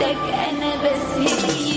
إيدك أنا بس فيك